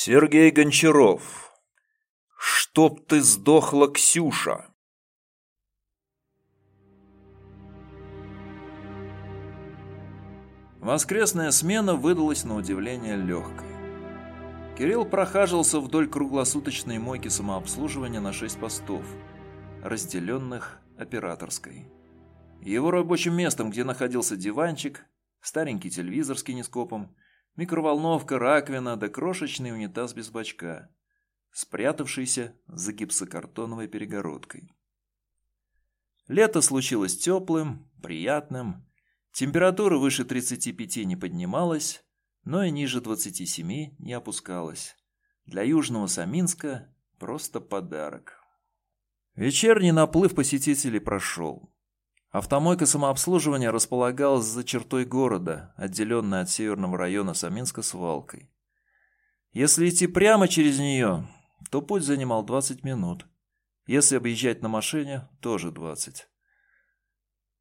Сергей Гончаров. Чтоб ты сдохла, Ксюша. Воскресная смена выдалась на удивление легкой. Кирилл прохаживался вдоль круглосуточной мойки самообслуживания на шесть постов, разделенных операторской. Его рабочим местом, где находился диванчик, старенький телевизор с кинескопом, микроволновка, раковина да крошечный унитаз без бачка, спрятавшийся за гипсокартоновой перегородкой. Лето случилось теплым, приятным, температура выше 35 не поднималась, но и ниже 27 не опускалась. Для Южного Саминска просто подарок. Вечерний наплыв посетителей прошел. Автомойка самообслуживания располагалась за чертой города, отделенной от северного района Саминска свалкой. Если идти прямо через нее, то путь занимал 20 минут. Если объезжать на машине, тоже 20.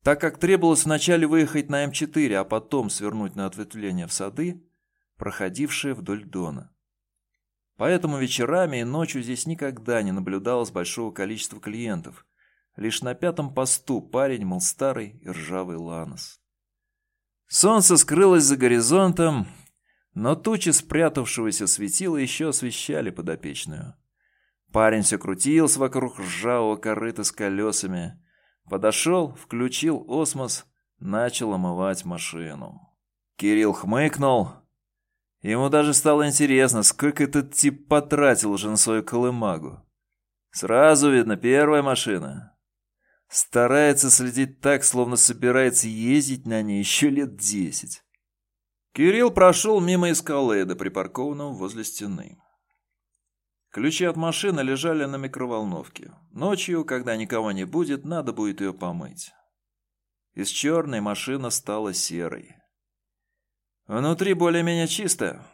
Так как требовалось вначале выехать на М4, а потом свернуть на ответвление в сады, проходившие вдоль Дона. Поэтому вечерами и ночью здесь никогда не наблюдалось большого количества клиентов, Лишь на пятом посту парень мол старый и ржавый ланос. Солнце скрылось за горизонтом, но тучи спрятавшегося светила еще освещали подопечную. Парень все крутился вокруг ржавого корыта с колесами. Подошел, включил осмос, начал омывать машину. Кирилл хмыкнул. Ему даже стало интересно, сколько этот тип потратил уже на свою колымагу. Сразу видно, первая машина. Старается следить так, словно собирается ездить на ней еще лет десять. Кирилл прошел мимо эскалейда, припаркованного возле стены. Ключи от машины лежали на микроволновке. Ночью, когда никого не будет, надо будет ее помыть. Из черной машина стала серой. Внутри более-менее чисто.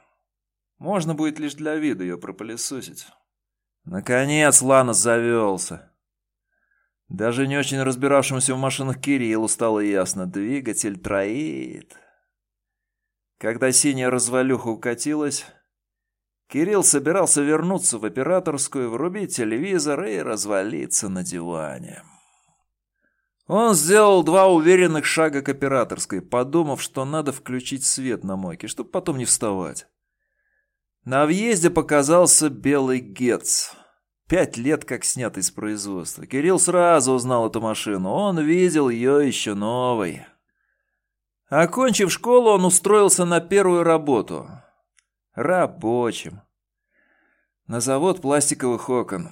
Можно будет лишь для вида ее пропылесосить. Наконец Ланос завелся. Даже не очень разбиравшемуся в машинах Кириллу стало ясно, двигатель троит. Когда синяя развалюха укатилась, Кирилл собирался вернуться в операторскую, врубить телевизор и развалиться на диване. Он сделал два уверенных шага к операторской, подумав, что надо включить свет на мойке, чтобы потом не вставать. На въезде показался белый Гетц. Пять лет как снят из производства. Кирилл сразу узнал эту машину. Он видел ее еще новой. Окончив школу, он устроился на первую работу. Рабочим. На завод пластиковых окон.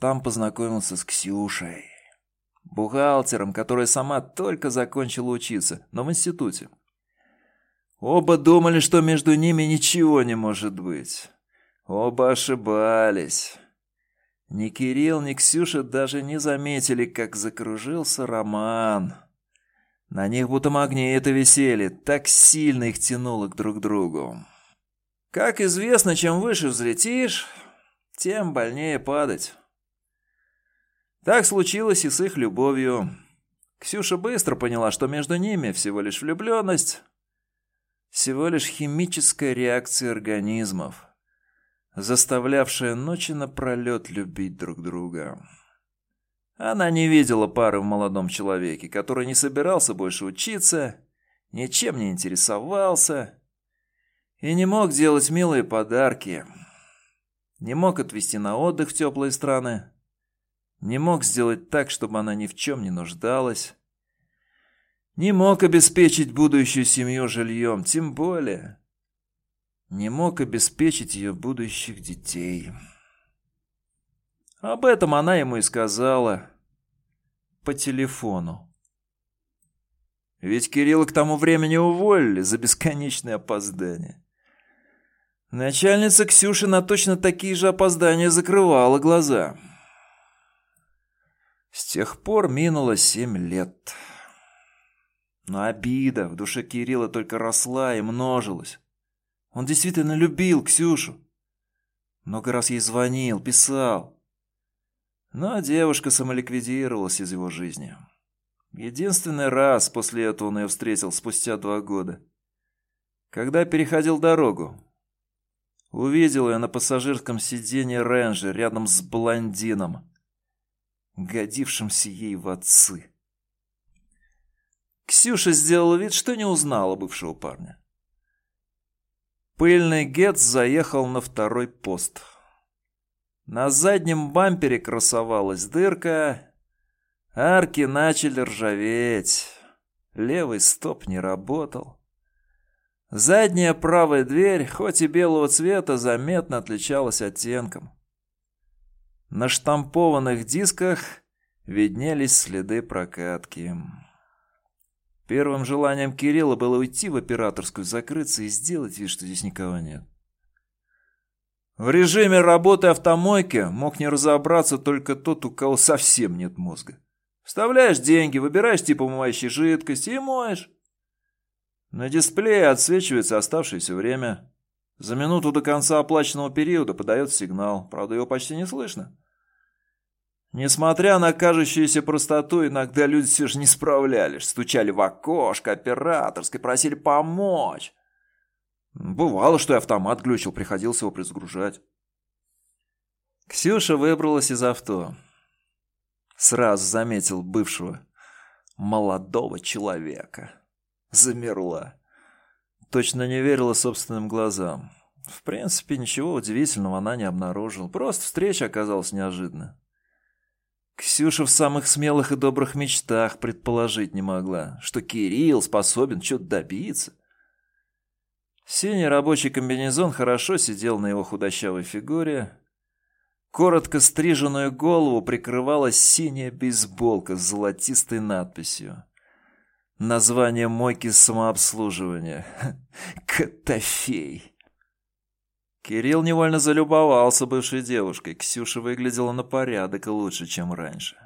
Там познакомился с Ксюшей. Бухгалтером, которая сама только закончила учиться, но в институте. Оба думали, что между ними ничего не может быть. Оба ошибались. Ни Кирилл, ни Ксюша даже не заметили, как закружился Роман. На них будто магниты висели, так сильно их тянуло к друг другу. Как известно, чем выше взлетишь, тем больнее падать. Так случилось и с их любовью. Ксюша быстро поняла, что между ними всего лишь влюбленность, всего лишь химическая реакция организмов заставлявшая ночи напролет любить друг друга. Она не видела пары в молодом человеке, который не собирался больше учиться, ничем не интересовался и не мог делать милые подарки, не мог отвезти на отдых в теплые страны, не мог сделать так, чтобы она ни в чем не нуждалась, не мог обеспечить будущую семью жильем, тем более не мог обеспечить ее будущих детей. Об этом она ему и сказала по телефону. Ведь Кирилла к тому времени уволили за бесконечное опоздание. Начальница Ксюши на точно такие же опоздания закрывала глаза. С тех пор минуло семь лет. Но обида в душе Кирилла только росла и множилась. Он действительно любил Ксюшу. Много раз ей звонил, писал. Но девушка самоликвидировалась из его жизни. Единственный раз после этого он ее встретил спустя два года. Когда переходил дорогу. Увидел ее на пассажирском сиденье Рэнджа рядом с блондином, годившимся ей в отцы. Ксюша сделала вид, что не узнала бывшего парня. Пыльный Гетц заехал на второй пост. На заднем бампере красовалась дырка, арки начали ржаветь, левый стоп не работал. Задняя правая дверь, хоть и белого цвета, заметно отличалась оттенком. На штампованных дисках виднелись следы прокатки. Первым желанием Кирилла было уйти в операторскую, закрыться и сделать вид, что здесь никого нет. В режиме работы автомойки мог не разобраться только тот, у кого совсем нет мозга. Вставляешь деньги, выбираешь тип умывающей жидкости и моешь. На дисплее отсвечивается оставшееся время. За минуту до конца оплаченного периода подает сигнал, правда его почти не слышно. Несмотря на кажущуюся простоту, иногда люди все же не справлялись, стучали в окошко операторской, просили помочь. Бывало, что и автомат глючил, приходилось его призгружать. Ксюша выбралась из авто. Сразу заметил бывшего молодого человека замерла. Точно не верила собственным глазам. В принципе, ничего удивительного она не обнаружила. Просто встреча оказалась неожиданной. Ксюша в самых смелых и добрых мечтах предположить не могла, что Кирилл способен что-то добиться. Синий рабочий комбинезон хорошо сидел на его худощавой фигуре. Коротко стриженную голову прикрывала синяя бейсболка с золотистой надписью. Название мойки самообслуживания. Котофей. Кирилл невольно залюбовался бывшей девушкой. Ксюша выглядела на порядок лучше, чем раньше.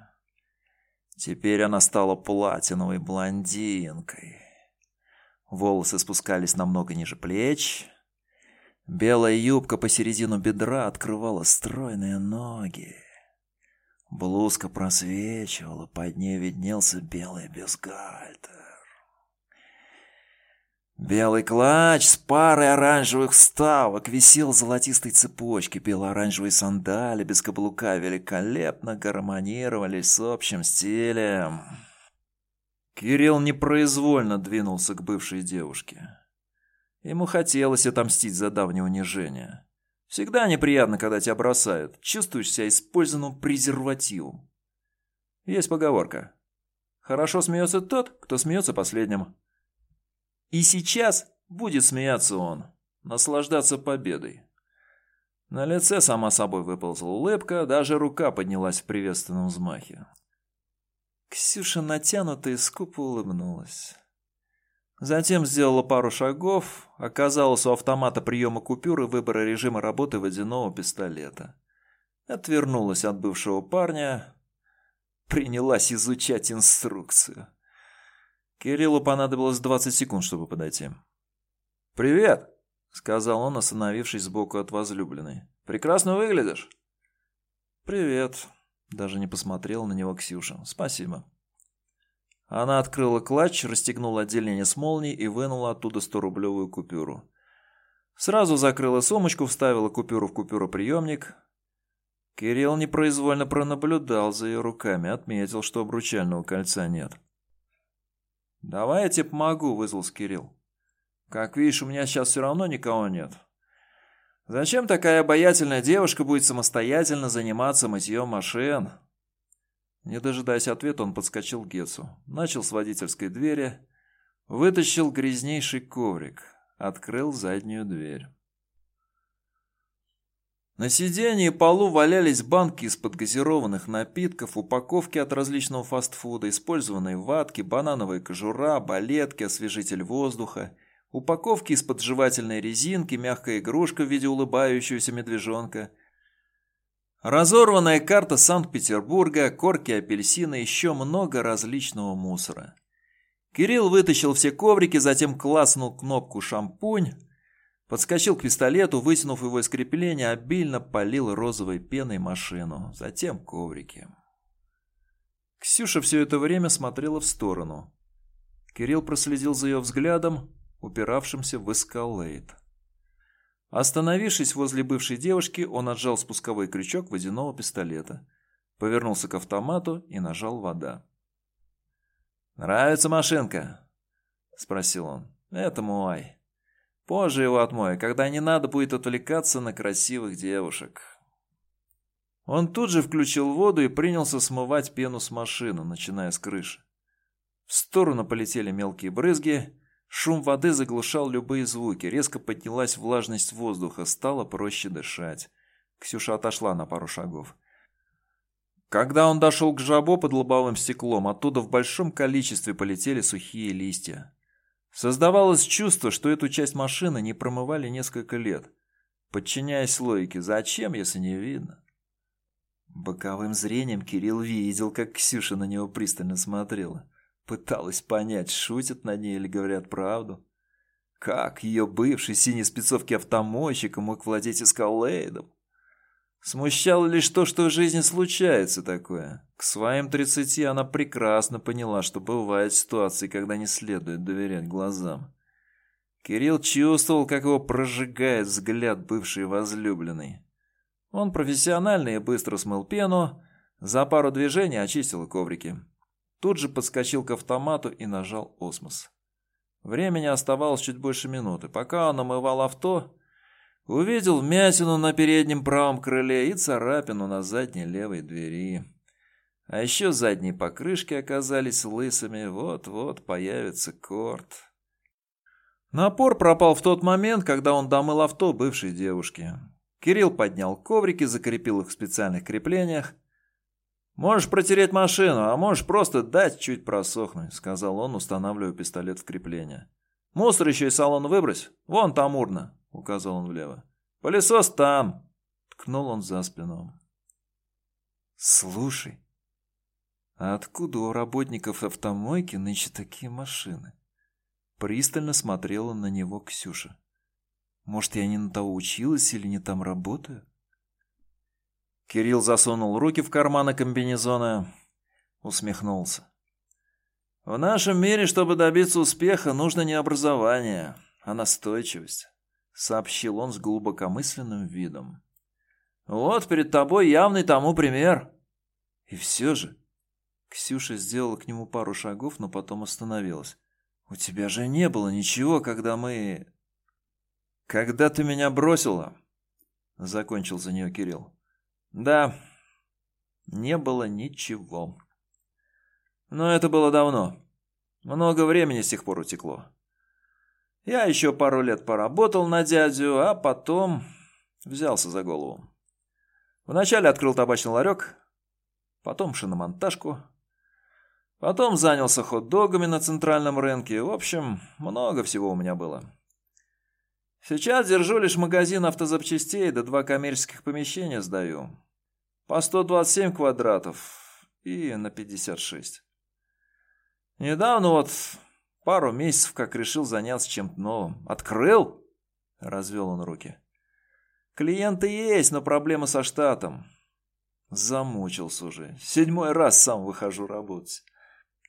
Теперь она стала платиновой блондинкой. Волосы спускались намного ниже плеч. Белая юбка посередину бедра открывала стройные ноги. Блузка просвечивала, под ней виднелся белый бюстгальтер. Белый клатч с парой оранжевых вставок висел в золотистой цепочке. Бело-оранжевые сандали без каблука великолепно гармонировали с общим стилем. Кирилл непроизвольно двинулся к бывшей девушке. Ему хотелось отомстить за давнее унижение. Всегда неприятно, когда тебя бросают. Чувствуешь себя использованным презервативом. Есть поговорка. Хорошо смеется тот, кто смеется последним. И сейчас будет смеяться он, наслаждаться победой. На лице сама собой выползла улыбка, даже рука поднялась в приветственном взмахе. Ксюша натянуто и скупо улыбнулась. Затем сделала пару шагов, оказалась у автомата приема купюр и выбора режима работы водяного пистолета. Отвернулась от бывшего парня, принялась изучать инструкцию. Кириллу понадобилось 20 секунд, чтобы подойти. «Привет!» — сказал он, остановившись сбоку от возлюбленной. «Прекрасно выглядишь!» «Привет!» — даже не посмотрел на него Ксюша. «Спасибо!» Она открыла клатч, расстегнула отделение с молнией и вынула оттуда 100-рублевую купюру. Сразу закрыла сумочку, вставила купюру в купюроприемник. Кирилл непроизвольно пронаблюдал за ее руками, отметил, что обручального кольца нет. «Давай я тебе помогу», — вызвался Кирилл. «Как видишь, у меня сейчас все равно никого нет. Зачем такая обаятельная девушка будет самостоятельно заниматься мытьем машин?» Не дожидаясь ответа, он подскочил к Гетсу, начал с водительской двери, вытащил грязнейший коврик, открыл заднюю дверь. На сиденье и полу валялись банки из-под газированных напитков, упаковки от различного фастфуда, использованные ватки, банановая кожура, балетки, освежитель воздуха, упаковки из-под жевательной резинки, мягкая игрушка в виде улыбающегося медвежонка, разорванная карта Санкт-Петербурга, корки апельсина, еще много различного мусора. Кирилл вытащил все коврики, затем класснул кнопку «Шампунь», Подскочил к пистолету, вытянув его из крепления, обильно полил розовой пеной машину, затем коврики. Ксюша все это время смотрела в сторону. Кирилл проследил за ее взглядом, упиравшимся в эскалейт. Остановившись возле бывшей девушки, он отжал спусковой крючок водяного пистолета, повернулся к автомату и нажал «вода». «Нравится машинка?» – спросил он. «Это мой. Позже его отмою, когда не надо будет отвлекаться на красивых девушек». Он тут же включил воду и принялся смывать пену с машины, начиная с крыши. В сторону полетели мелкие брызги, шум воды заглушал любые звуки, резко поднялась влажность воздуха, стало проще дышать. Ксюша отошла на пару шагов. Когда он дошел к жабо под лобовым стеклом, оттуда в большом количестве полетели сухие листья. Создавалось чувство, что эту часть машины не промывали несколько лет. Подчиняясь логике, зачем, если не видно? Боковым зрением Кирилл видел, как Ксюша на него пристально смотрела. Пыталась понять, шутят на ней или говорят правду. Как ее бывший синий спецовки автомойщик мог владеть эскалейдом? Смущало лишь то, что в жизни случается такое. К своим тридцати она прекрасно поняла, что бывают ситуации, когда не следует доверять глазам. Кирилл чувствовал, как его прожигает взгляд бывшей возлюбленной. Он профессионально и быстро смыл пену, за пару движений очистил коврики. Тут же подскочил к автомату и нажал осмос. Времени оставалось чуть больше минуты. Пока он омывал авто, увидел вмятину на переднем правом крыле и царапину на задней левой двери. А еще задние покрышки оказались лысыми, вот-вот появится корт. Напор пропал в тот момент, когда он домыл авто бывшей девушки. Кирилл поднял коврики, закрепил их в специальных креплениях. «Можешь протереть машину, а можешь просто дать чуть просохнуть», — сказал он, устанавливая пистолет в крепление. «Мусор еще из салона выбрось. Вон там урна», — указал он влево. «Пылесос там», — ткнул он за спину. «Слушай, а откуда у работников автомойки нынче такие машины?» Пристально смотрела на него Ксюша. Может, я не на того училась или не там работаю? Кирилл засунул руки в карманы комбинезона, усмехнулся. В нашем мире, чтобы добиться успеха, нужно не образование, а настойчивость, сообщил он с глубокомысленным видом. Вот перед тобой явный тому пример. И все же... Ксюша сделала к нему пару шагов, но потом остановилась. «У тебя же не было ничего, когда мы...» «Когда ты меня бросила?» — закончил за нее Кирилл. «Да, не было ничего. Но это было давно. Много времени с тех пор утекло. Я еще пару лет поработал на дядю, а потом взялся за голову. Вначале открыл табачный ларек, потом шиномонтажку, потом занялся хот-догами на центральном рынке. В общем, много всего у меня было. Сейчас держу лишь магазин автозапчастей, да два коммерческих помещения сдаю. По 127 квадратов и на 56. Недавно вот пару месяцев как решил заняться чем-то новым. Открыл? Развел он руки. Клиенты есть, но проблема со штатом. Замучился уже. Седьмой раз сам выхожу работать.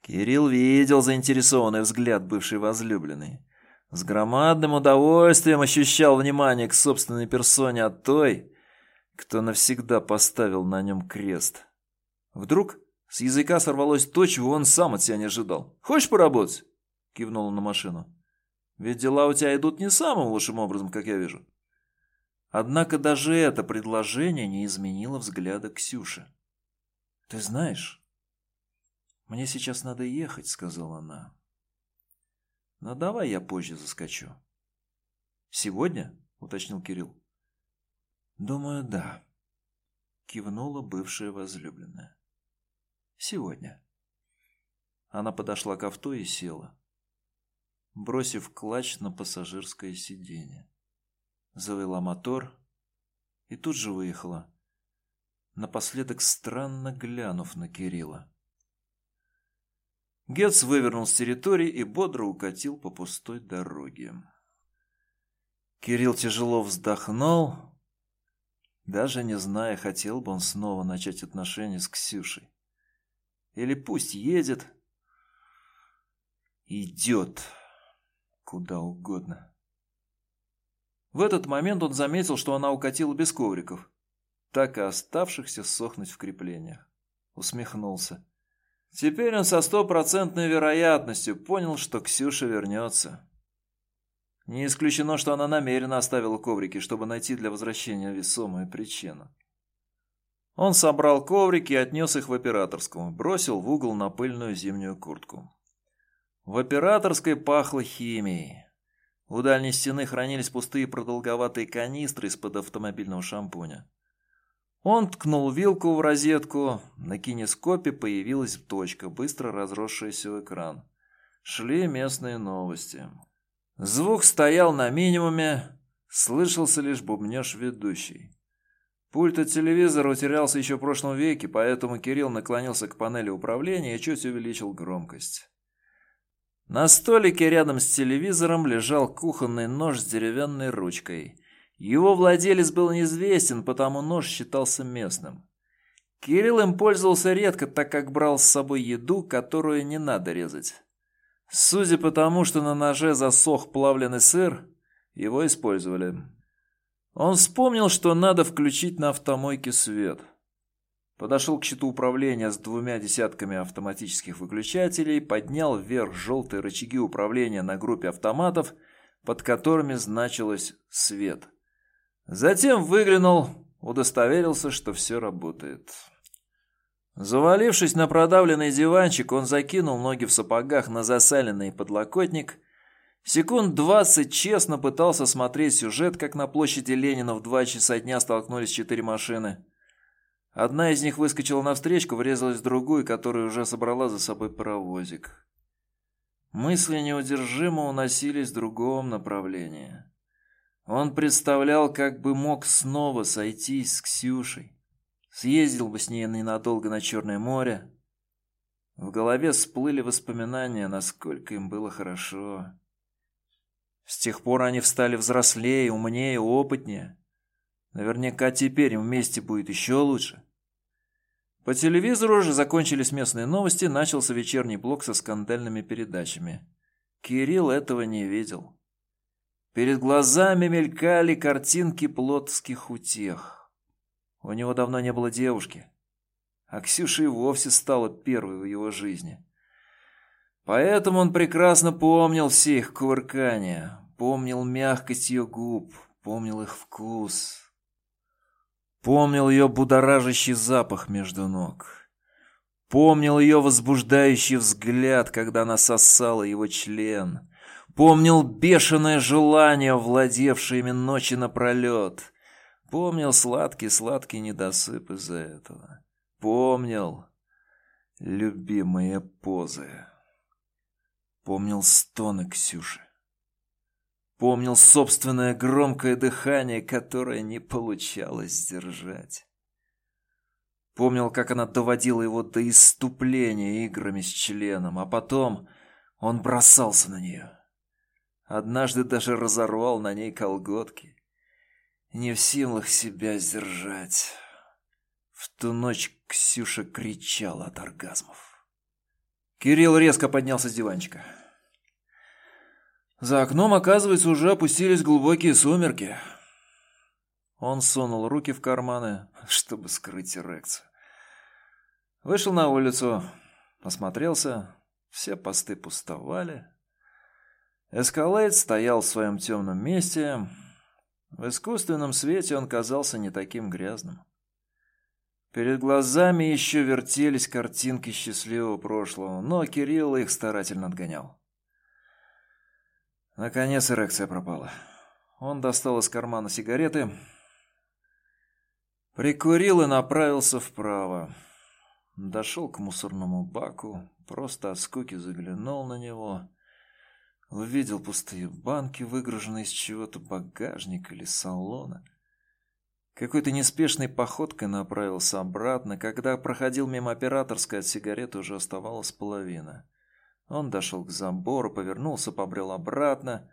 Кирилл видел заинтересованный взгляд бывшей возлюбленной. С громадным удовольствием ощущал внимание к собственной персоне от той, кто навсегда поставил на нем крест. Вдруг с языка сорвалось то, чего он сам от себя не ожидал. «Хочешь поработать?» – кивнул он на машину. «Ведь дела у тебя идут не самым лучшим образом, как я вижу». Однако даже это предложение не изменило взгляда Ксюши. «Ты знаешь, мне сейчас надо ехать», – сказала она. Но давай я позже заскочу. Сегодня? Уточнил Кирилл. Думаю, да. Кивнула бывшая возлюбленная. Сегодня. Она подошла к авто и села, бросив клатч на пассажирское сиденье. Завела мотор и тут же выехала, напоследок странно глянув на Кирилла. Гетц вывернул с территории и бодро укатил по пустой дороге. Кирилл тяжело вздохнул, даже не зная, хотел бы он снова начать отношения с Ксюшей. Или пусть едет, идет куда угодно. В этот момент он заметил, что она укатила без ковриков, так и оставшихся сохнуть в креплениях. Усмехнулся. Теперь он со стопроцентной вероятностью понял, что Ксюша вернется. Не исключено, что она намеренно оставила коврики, чтобы найти для возвращения весомую причину. Он собрал коврики и отнес их в операторскую, бросил в угол на пыльную зимнюю куртку. В операторской пахло химией. У дальней стены хранились пустые продолговатые канистры из-под автомобильного шампуня. Он ткнул вилку в розетку, на кинескопе появилась точка, быстро разросшаяся в экран. Шли местные новости. Звук стоял на минимуме, слышался лишь бубнёж ведущий. Пульт от телевизора утерялся еще в прошлом веке, поэтому Кирилл наклонился к панели управления и чуть увеличил громкость. На столике рядом с телевизором лежал кухонный нож с деревянной ручкой. Его владелец был неизвестен, потому нож считался местным. Кирилл им пользовался редко, так как брал с собой еду, которую не надо резать. Судя по тому, что на ноже засох плавленый сыр, его использовали. Он вспомнил, что надо включить на автомойке свет. Подошел к щиту управления с двумя десятками автоматических выключателей, поднял вверх желтые рычаги управления на группе автоматов, под которыми значилось «свет». Затем выглянул, удостоверился, что все работает. Завалившись на продавленный диванчик, он закинул ноги в сапогах на засаленный подлокотник Секунд двадцать честно пытался смотреть сюжет, как на площади Ленина в два часа дня столкнулись четыре машины. Одна из них выскочила навстречу, врезалась в другую, которая уже собрала за собой паровозик. Мысли неудержимо уносились в другом направлении. Он представлял, как бы мог снова сойтись с Ксюшей. Съездил бы с ней ненадолго на Черное море. В голове всплыли воспоминания, насколько им было хорошо. С тех пор они встали взрослее, умнее, опытнее. Наверняка теперь им вместе будет еще лучше. По телевизору уже закончились местные новости, начался вечерний блок со скандальными передачами. Кирилл этого не видел. Перед глазами мелькали картинки плотских утех. У него давно не было девушки. А Ксюша и вовсе стала первой в его жизни. Поэтому он прекрасно помнил все их кувыркания, помнил мягкость ее губ, помнил их вкус. Помнил ее будоражащий запах между ног. Помнил ее возбуждающий взгляд, когда она сосала его член. Помнил бешеное желание, владевшее ими ночи напролет. Помнил сладкий-сладкий недосып из-за этого. Помнил любимые позы. Помнил стоны Ксюши. Помнил собственное громкое дыхание, которое не получалось сдержать. Помнил, как она доводила его до иступления играми с членом, а потом он бросался на нее. Однажды даже разорвал на ней колготки. Не в силах себя сдержать. В ту ночь Ксюша кричала от оргазмов. Кирилл резко поднялся с диванчика. За окном, оказывается, уже опустились глубокие сумерки. Он сунул руки в карманы, чтобы скрыть эрекцию. Вышел на улицу, осмотрелся. Все посты пустовали. Эскалейт стоял в своем темном месте. В искусственном свете он казался не таким грязным. Перед глазами еще вертелись картинки счастливого прошлого, но Кирилл их старательно отгонял. Наконец эрекция пропала. Он достал из кармана сигареты, прикурил и направился вправо. Дошел к мусорному баку, просто от скуки заглянул на него. Увидел пустые банки, выгруженные из чего-то багажника или салона. Какой-то неспешной походкой направился обратно. Когда проходил мимо операторской, от сигареты уже оставалась половина. Он дошел к забору, повернулся, побрел обратно.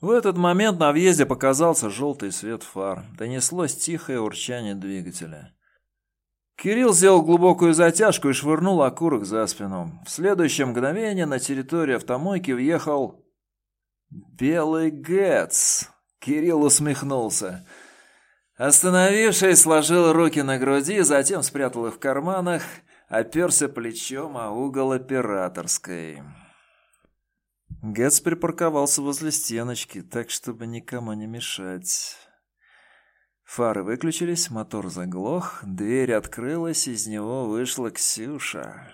В этот момент на въезде показался желтый свет фар. Донеслось тихое урчание двигателя. Кирилл сделал глубокую затяжку и швырнул окурок за спину. В следующее мгновение на территорию автомойки въехал... Белый Гэтс. Кирилл усмехнулся. Остановившись, сложил руки на груди, затем спрятал их в карманах, оперся плечом о угол операторской. Гэтс припарковался возле стеночки, так, чтобы никому не мешать. Фары выключились, мотор заглох, дверь открылась, из него вышла Ксюша.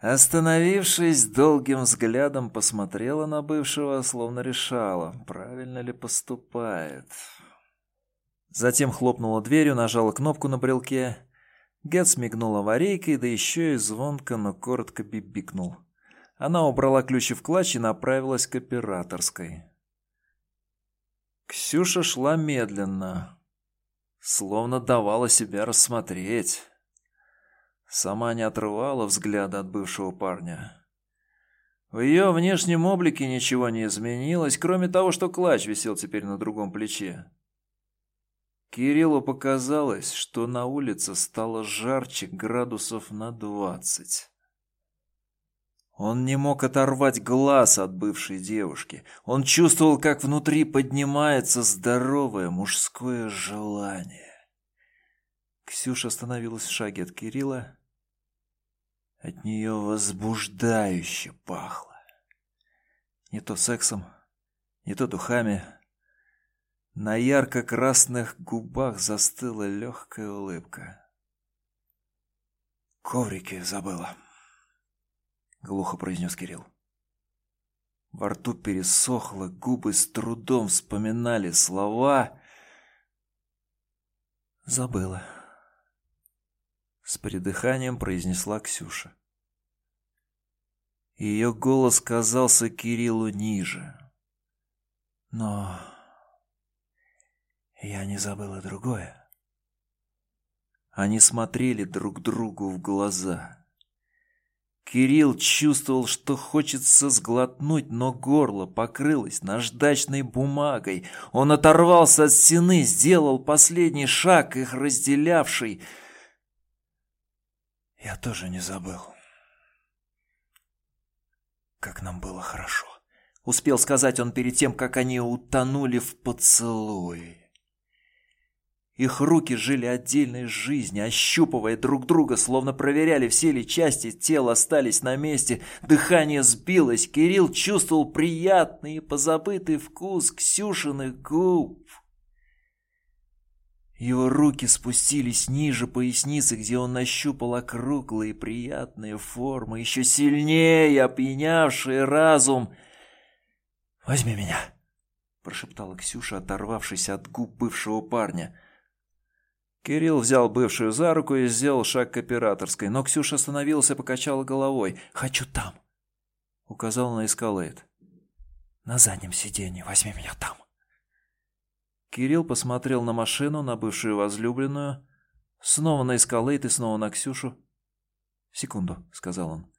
Остановившись, долгим взглядом посмотрела на бывшего, словно решала, правильно ли поступает. Затем хлопнула дверью, нажала кнопку на брелке. Гет смигнула аварийкой, да еще и звонко, но коротко бибикнул. Она убрала ключи в клатч и направилась к операторской. Ксюша шла медленно, словно давала себя рассмотреть. Сама не отрывала взгляда от бывшего парня. В ее внешнем облике ничего не изменилось, кроме того, что клатч висел теперь на другом плече. Кириллу показалось, что на улице стало жарче градусов на двадцать. Он не мог оторвать глаз от бывшей девушки. Он чувствовал, как внутри поднимается здоровое мужское желание. Ксюша остановилась в шаге от Кирилла, от нее возбуждающе пахло. Не то сексом, не то духами. На ярко-красных губах застыла легкая улыбка. «Коврики забыла», — глухо произнес Кирилл. Во рту пересохло, губы с трудом вспоминали слова. «Забыла», с придыханием произнесла Ксюша. Ее голос казался Кириллу ниже. Но я не забыла другое. Они смотрели друг другу в глаза. Кирилл чувствовал, что хочется сглотнуть, но горло покрылось наждачной бумагой. Он оторвался от стены, сделал последний шаг, их разделявший — я тоже не забыл. Как нам было хорошо. Успел сказать он перед тем, как они утонули в поцелуе. Их руки жили отдельной жизнью, ощупывая друг друга, словно проверяли, все ли части тела остались на месте. Дыхание сбилось. Кирилл чувствовал приятный и позабытый вкус Ксюшиных губ. Его руки спустились ниже поясницы, где он нащупал округлые приятные формы, еще сильнее опьянявшие разум. «Возьми меня!» – прошептала Ксюша, оторвавшись от губ бывшего парня. Кирилл взял бывшую за руку и сделал шаг к операторской, но Ксюша остановилась и покачала головой. «Хочу там!» – указал на эскалейт. «На заднем сиденье возьми меня там!» Кирилл посмотрел на машину, на бывшую возлюбленную, снова на эскалейт и снова на Ксюшу. «Секунду», — сказал он.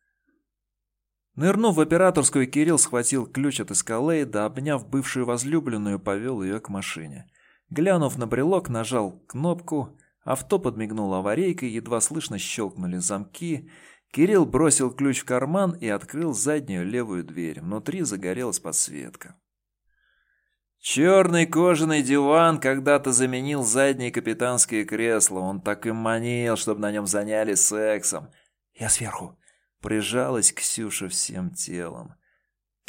Нырнув в операторскую, Кирилл схватил ключ от эскалейда, обняв бывшую возлюбленную, повел ее к машине. Глянув на брелок, нажал кнопку, авто подмигнуло аварийкой, едва слышно щелкнули замки. Кирилл бросил ключ в карман и открыл заднюю левую дверь. Внутри загорелась подсветка. Черный кожаный диван когда-то заменил задние капитанские кресла. Он так и манил, чтобы на нем занялись сексом. Я сверху. Прижалась Ксюша всем телом.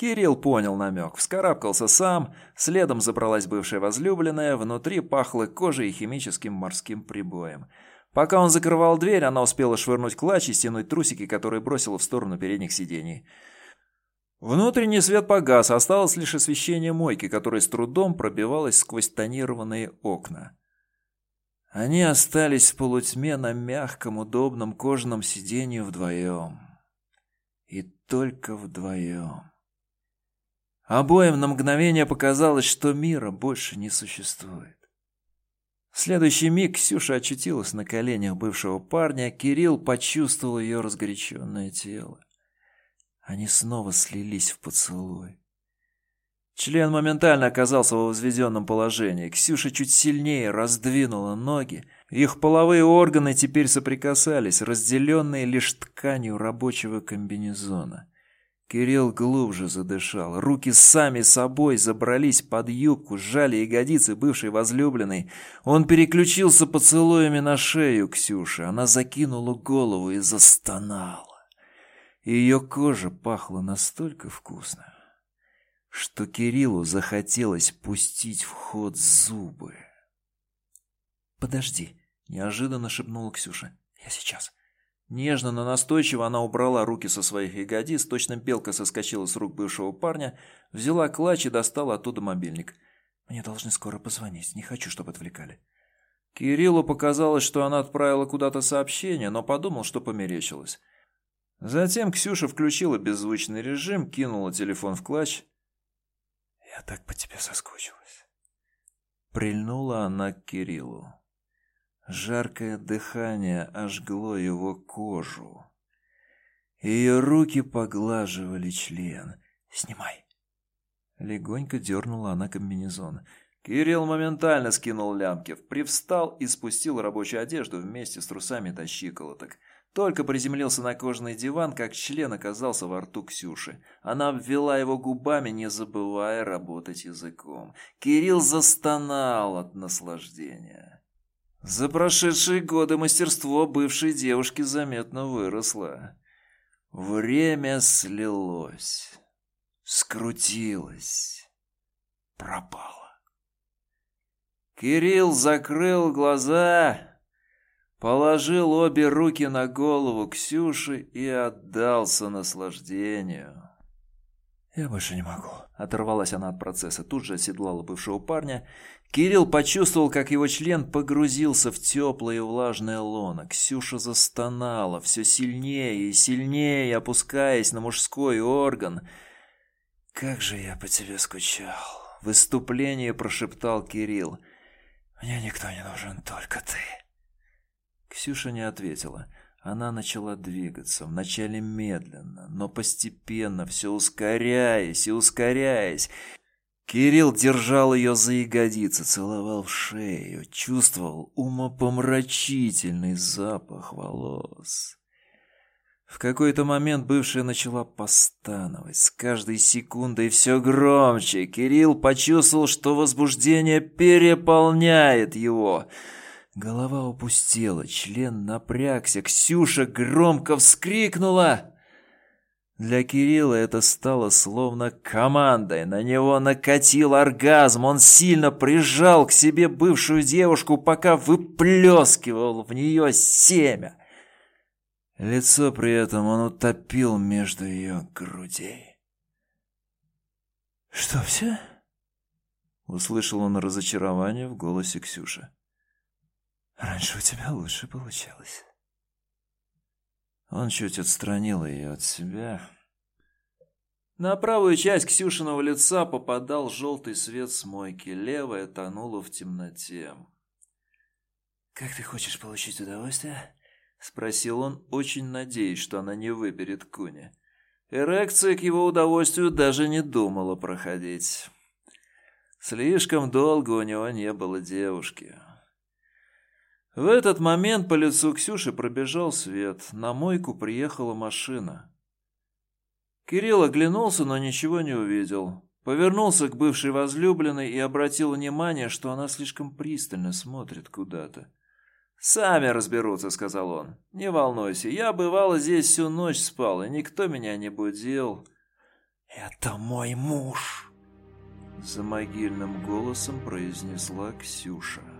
Кирилл понял намек, вскарабкался сам, следом забралась бывшая возлюбленная, внутри пахло кожей и химическим морским прибоем. Пока он закрывал дверь, она успела швырнуть клатч и стянуть трусики, которые бросила в сторону передних сидений. Внутренний свет погас, осталось лишь освещение мойки, которое с трудом пробивалось сквозь тонированные окна. Они остались в полутьме на мягком, удобном кожаном сиденье вдвоем. И только вдвоем. Обоим на мгновение показалось, что мира больше не существует. В следующий миг Ксюша очутилась на коленях бывшего парня, Кирилл почувствовал ее разгоряченное тело. Они снова слились в поцелуй. Член моментально оказался в возведенном положении. Ксюша чуть сильнее раздвинула ноги. Их половые органы теперь соприкасались, разделенные лишь тканью рабочего комбинезона. Кирилл глубже задышал. Руки сами собой забрались под юбку, сжали ягодицы бывшей возлюбленной. Он переключился поцелуями на шею Ксюши. Она закинула голову и застонала. Ее кожа пахла настолько вкусно, что Кириллу захотелось пустить в ход зубы. «Подожди», — неожиданно шепнула Ксюша. «Я сейчас». Нежно, но настойчиво она убрала руки со своих ягодиц, точно белка соскочила с рук бывшего парня, взяла клатч и достала оттуда мобильник. «Мне должны скоро позвонить, не хочу, чтобы отвлекали». Кириллу показалось, что она отправила куда-то сообщение, но подумал, что померещилось. Затем Ксюша включила беззвучный режим, кинула телефон в клатч. «Я так по тебе соскучилась». Прильнула она к Кириллу. Жаркое дыхание ожгло его кожу. Ее руки поглаживали член. «Снимай!» Легонько дернула она комбинезон. Кирилл моментально скинул лямки, привстал и спустил рабочую одежду вместе с трусами до щиколоток. Только приземлился на кожаный диван, как член оказался во рту Ксюши. Она обвела его губами, не забывая работать языком. Кирилл застонал от наслаждения. За прошедшие годы мастерство бывшей девушки заметно выросло. Время слилось, скрутилось, пропало. Кирилл закрыл глаза, положил обе руки на голову Ксюши и отдался наслаждению. «Я больше не могу», — оторвалась она от процесса, тут же оседлала бывшего парня Кирилл почувствовал, как его член погрузился в теплое и влажное лоно. Ксюша застонала, все сильнее и сильнее, опускаясь на мужской орган. «Как же я по тебе скучал!» В выступлении прошептал Кирилл. «Мне никто не нужен, только ты». Ксюша не ответила. Она начала двигаться, вначале медленно, но постепенно, все ускоряясь и ускоряясь. Кирилл держал ее за ягодицы, целовал в шею, чувствовал умопомрачительный запах волос. В какой-то момент бывшая начала постановать, с каждой секундой все громче. Кирилл почувствовал, что возбуждение переполняет его. Голова упустела, член напрягся, Ксюша громко вскрикнула. Для Кирилла это стало словно командой. На него накатил оргазм. Он сильно прижал к себе бывшую девушку, пока выплескивал в нее семя. Лицо при этом он утопил между ее грудей. «Что, все?» Услышал он разочарование в голосе Ксюши. «Раньше у тебя лучше получалось». Он чуть отстранил ее от себя. На правую часть Ксюшиного лица попадал желтый свет с мойки, левая тонула в темноте. «Как ты хочешь получить удовольствие?» — спросил он, очень надеясь, что она не выберет Куни. Эрекция к его удовольствию даже не думала проходить. Слишком долго у него не было девушки. В этот момент по лицу Ксюши пробежал свет. На мойку приехала машина. Кирилл оглянулся, но ничего не увидел. Повернулся к бывшей возлюбленной и обратил внимание, что она слишком пристально смотрит куда-то. «Сами разберутся», — сказал он. «Не волнуйся, я бывало здесь всю ночь спал, и никто меня не будил». «Это мой муж», — за могильным голосом произнесла Ксюша.